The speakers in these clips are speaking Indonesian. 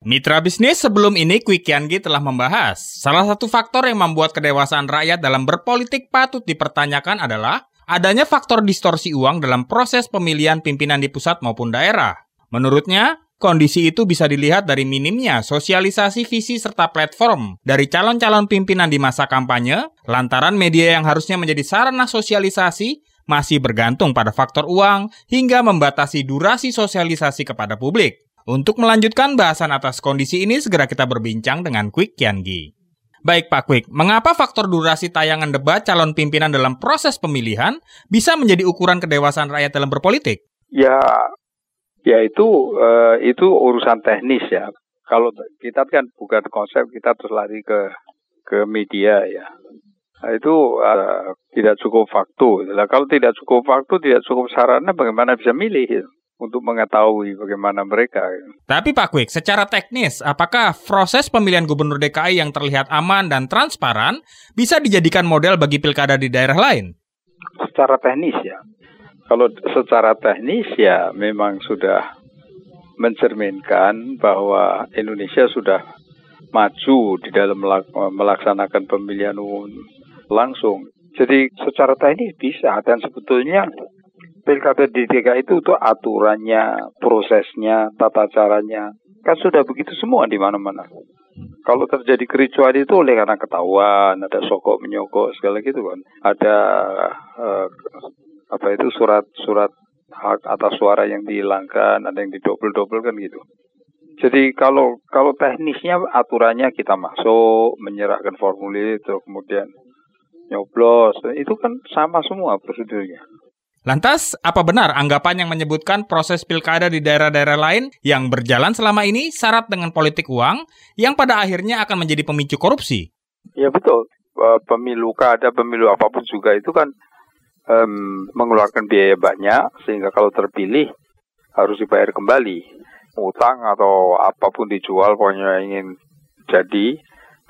Mitra bisnis sebelum ini Quick Yangi telah membahas salah satu faktor yang membuat kedewasaan rakyat dalam berpolitik patut dipertanyakan adalah adanya faktor distorsi uang dalam proses pemilihan pimpinan di pusat maupun daerah. Menurutnya, kondisi itu bisa dilihat dari minimnya sosialisasi visi serta platform dari calon-calon pimpinan di masa kampanye, lantaran media yang harusnya menjadi sarana sosialisasi masih bergantung pada faktor uang hingga membatasi durasi sosialisasi kepada publik. Untuk melanjutkan bahasan atas kondisi ini, segera kita berbincang dengan Quick Kiangi. Baik Pak Quick, mengapa faktor durasi tayangan debat calon pimpinan dalam proses pemilihan bisa menjadi ukuran kedewasaan rakyat dalam berpolitik? Ya, ya itu uh, itu urusan teknis ya. Kalau kita kan bukan konsep kita terus lari ke ke media ya. Nah, itu uh, tidak cukup faktu. Nah, kalau tidak cukup faktu, tidak cukup sarana, bagaimana bisa milih? Untuk mengetahui bagaimana mereka. Tapi Pak Kwik, secara teknis, apakah proses pemilihan gubernur DKI yang terlihat aman dan transparan bisa dijadikan model bagi pilkada di daerah lain? Secara teknis ya. Kalau secara teknis ya memang sudah mencerminkan bahwa Indonesia sudah maju di dalam melaksanakan pemilihan umum langsung. Jadi secara teknis bisa dan sebetulnya pilkada di DKI itu tuh aturannya, prosesnya, tata caranya kan sudah begitu semua di mana-mana. Kalau terjadi kericuan itu oleh karena ketahuan, ada sokok menyokok segala gitu kan. Ada uh, apa itu surat-surat hak atas suara yang dihilangkan, ada yang didobel-dobel kan gitu. Jadi kalau kalau teknisnya aturannya kita masuk, menyerahkan formulir itu kemudian nyoblos, itu kan sama semua prosedurnya. Lantas, apa benar anggapan yang menyebutkan proses pilkada di daerah-daerah lain yang berjalan selama ini syarat dengan politik uang yang pada akhirnya akan menjadi pemicu korupsi? Ya betul. Pemilu kada, pemilu apa pun juga itu kan um, mengeluarkan biaya banyak sehingga kalau terpilih harus dibayar kembali. Utang atau apa pun dijual pokoknya ingin jadi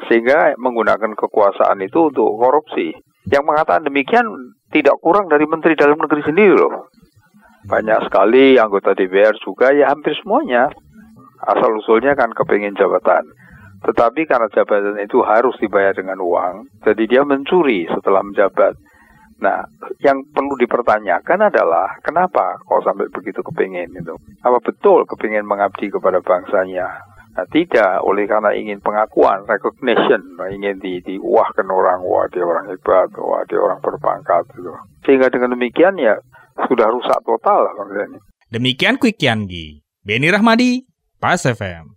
sehingga menggunakan kekuasaan itu untuk korupsi. Yang mengatakan demikian tidak kurang dari Menteri Dalam Negeri sendiri loh. Banyak sekali anggota DPR juga ya hampir semuanya. Asal usulnya kan kepingin jabatan. Tetapi karena jabatan itu harus dibayar dengan uang, jadi dia mencuri setelah menjabat. Nah, yang perlu dipertanyakan adalah kenapa kok sampai begitu kepingin itu? Apa betul kepingin mengabdi kepada bangsanya? Nah, tidak, oleh karena ingin pengakuan, recognition, nah, ingin di, diuahkan orang, wah dia orang hebat, wah dia orang berpangkat. Gitu. Sehingga dengan demikian ya sudah rusak total lah Demikian Quick Yangi. Beni Rahmadi, Pas FM.